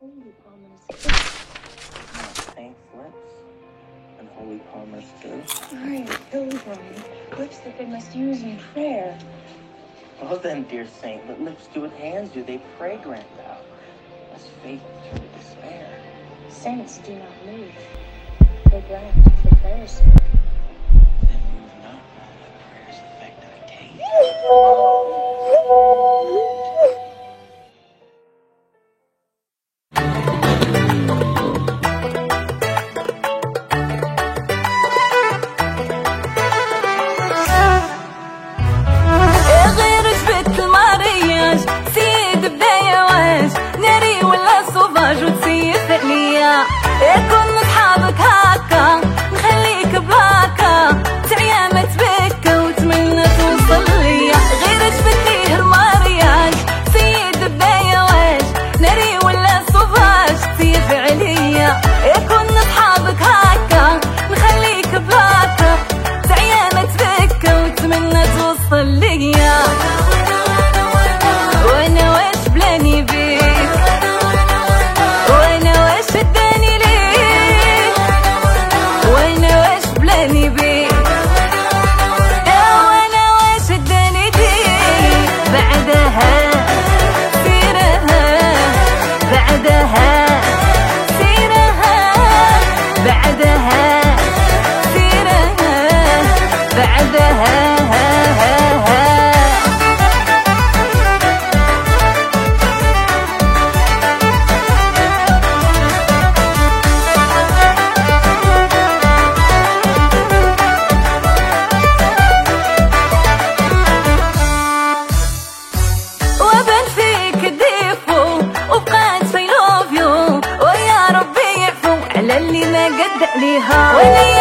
Holy Palmer's lips and Holy Palmer's too. Sorry, pilgrim. Lips that they must use in prayer. Well then, dear saint, what lips do it hands do they pray, grant thou? As faith through despair. Saints do not move. They grant for prayer's sake. Then move not, the prayer's effect I take. When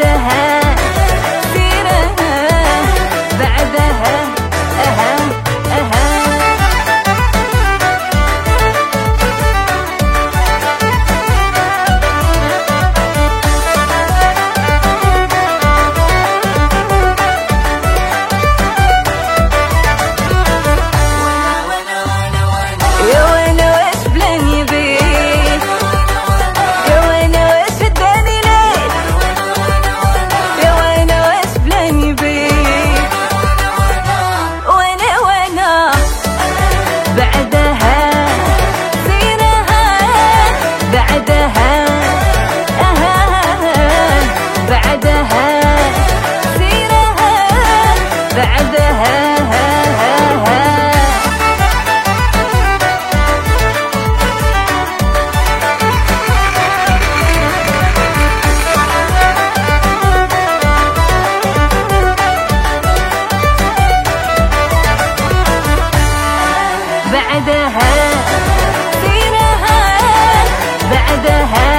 the hell في نهار بعدها